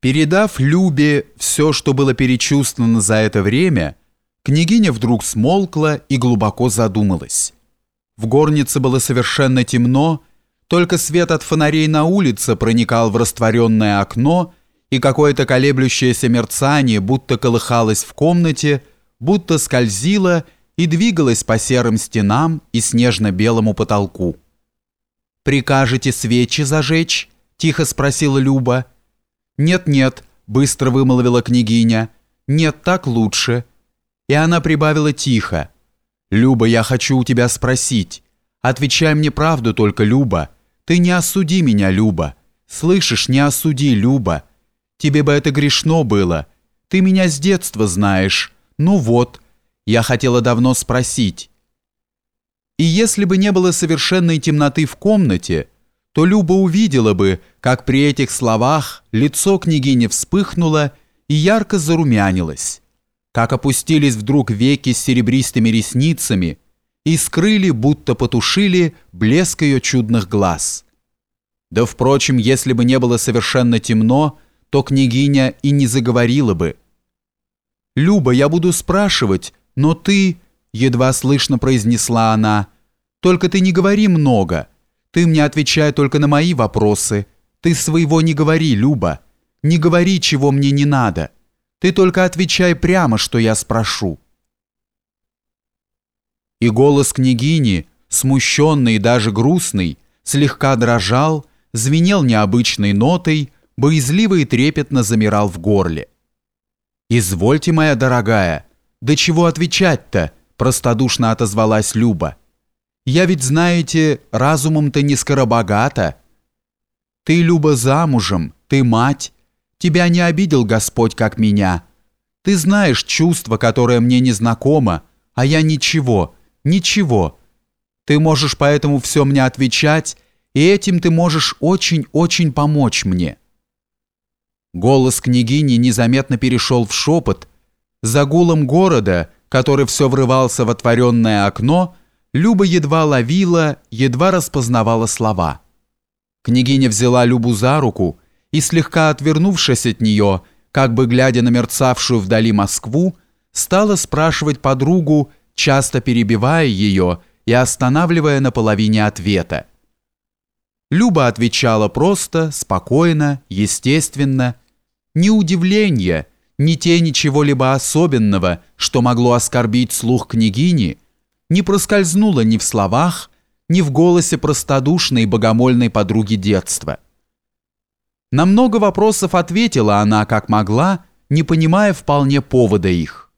Передав Любе все, что было перечувствовано за это время, княгиня вдруг смолкла и глубоко задумалась. В горнице было совершенно темно, только свет от фонарей на улице проникал в растворенное окно, и какое-то колеблющееся мерцание будто колыхалось в комнате, будто скользило и двигалось по серым стенам и снежно-белому потолку. «Прикажете свечи зажечь?» – тихо спросила Люба. «Нет-нет», — быстро вымолвила княгиня. «Нет, так лучше». И она прибавила тихо. «Люба, я хочу у тебя спросить. Отвечай мне правду только, Люба. Ты не осуди меня, Люба. Слышишь, не осуди, Люба. Тебе бы это грешно было. Ты меня с детства знаешь. Ну вот, я хотела давно спросить». И если бы не было совершенной темноты в комнате, то Люба увидела бы, как при этих словах лицо княгини вспыхнуло и ярко зарумянилось, как опустились вдруг веки с серебристыми ресницами и скрыли, будто потушили, блеск ее чудных глаз. Да, впрочем, если бы не было совершенно темно, то княгиня и не заговорила бы. «Люба, я буду спрашивать, но ты...» — едва слышно произнесла она. «Только ты не говори много». Ты мне отвечай только на мои вопросы. Ты своего не говори, Люба. Не говори, чего мне не надо. Ты только отвечай прямо, что я спрошу». И голос княгини, смущенный и даже грустный, слегка дрожал, звенел необычной нотой, боязливо и трепетно замирал в горле. «Извольте, моя дорогая, да чего отвечать-то?» простодушно отозвалась Люба. Я ведь, знаете, разумом-то не скоробогата. Ты, Люба, замужем, ты мать. Тебя не обидел Господь, как меня. Ты знаешь чувство, которое мне незнакомо, а я ничего, ничего. Ты можешь поэтому все мне отвечать, и этим ты можешь очень-очень помочь мне». Голос княгини незаметно перешел в шепот. За гулом города, который все врывался в отворенное окно, Люба едва ловила, едва распознавала слова. Княгиня взяла Любу за руку и, слегка отвернувшись от нее, как бы глядя на мерцавшую вдали Москву, стала спрашивать подругу, часто перебивая ее и останавливая на половине ответа. Люба отвечала просто, спокойно, естественно. Ни удивления, ни тени чего-либо особенного, что могло оскорбить слух княгини – не проскользнуло ни в словах, ни в голосе простодушной богомольной подруги детства. На много вопросов ответила она, как могла, не понимая вполне повода их.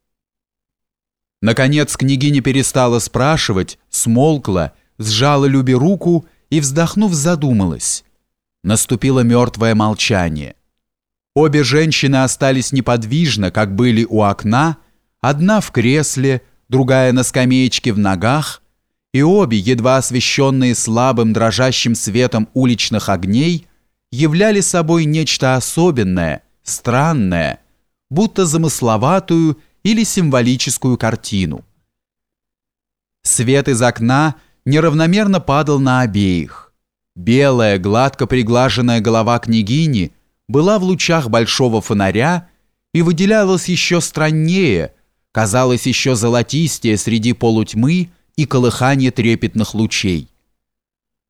Наконец княгиня перестала спрашивать, смолкла, сжала Любе руку и, вздохнув, задумалась. Наступило мертвое молчание. Обе женщины остались неподвижно, как были у окна, одна в кресле, другая на скамеечке в ногах, и обе, едва освещенные слабым дрожащим светом уличных огней, являли собой нечто особенное, странное, будто замысловатую или символическую картину. Свет из окна неравномерно падал на обеих. Белая, гладко приглаженная голова княгини была в лучах большого фонаря и выделялась еще страннее – казалось еще золотистее среди полутьмы и колыхания трепетных лучей.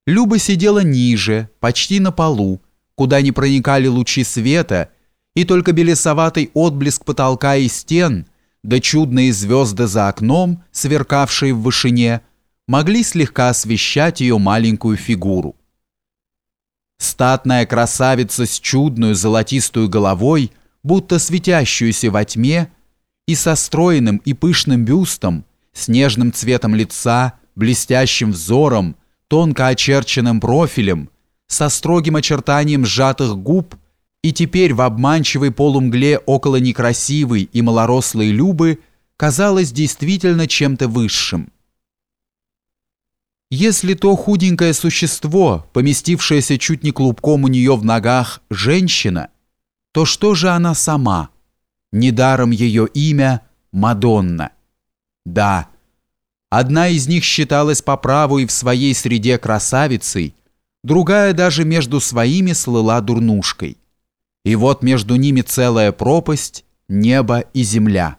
Люба сидела ниже, почти на полу, куда не проникали лучи света, и только белесоватый отблеск потолка и стен, да чудные звезды за окном, сверкавшие в вышине, могли слегка освещать ее маленькую фигуру. Статная красавица с чудную золотистую головой, будто светящуюся во тьме, и со стройным и пышным бюстом, с нежным цветом лица, блестящим взором, тонко очерченным профилем, со строгим очертанием сжатых губ и теперь в обманчивой полумгле около некрасивой и малорослой Любы казалось действительно чем-то высшим. Если то худенькое существо, поместившееся чуть не клубком у нее в ногах, женщина, то что же она сама – Недаром ее имя Мадонна. Да, одна из них считалась по праву и в своей среде красавицей, другая даже между своими слыла дурнушкой. И вот между ними целая пропасть, небо и земля.